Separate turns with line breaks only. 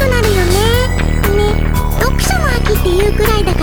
くなるよね。ね読書の秋っていうくらいだから。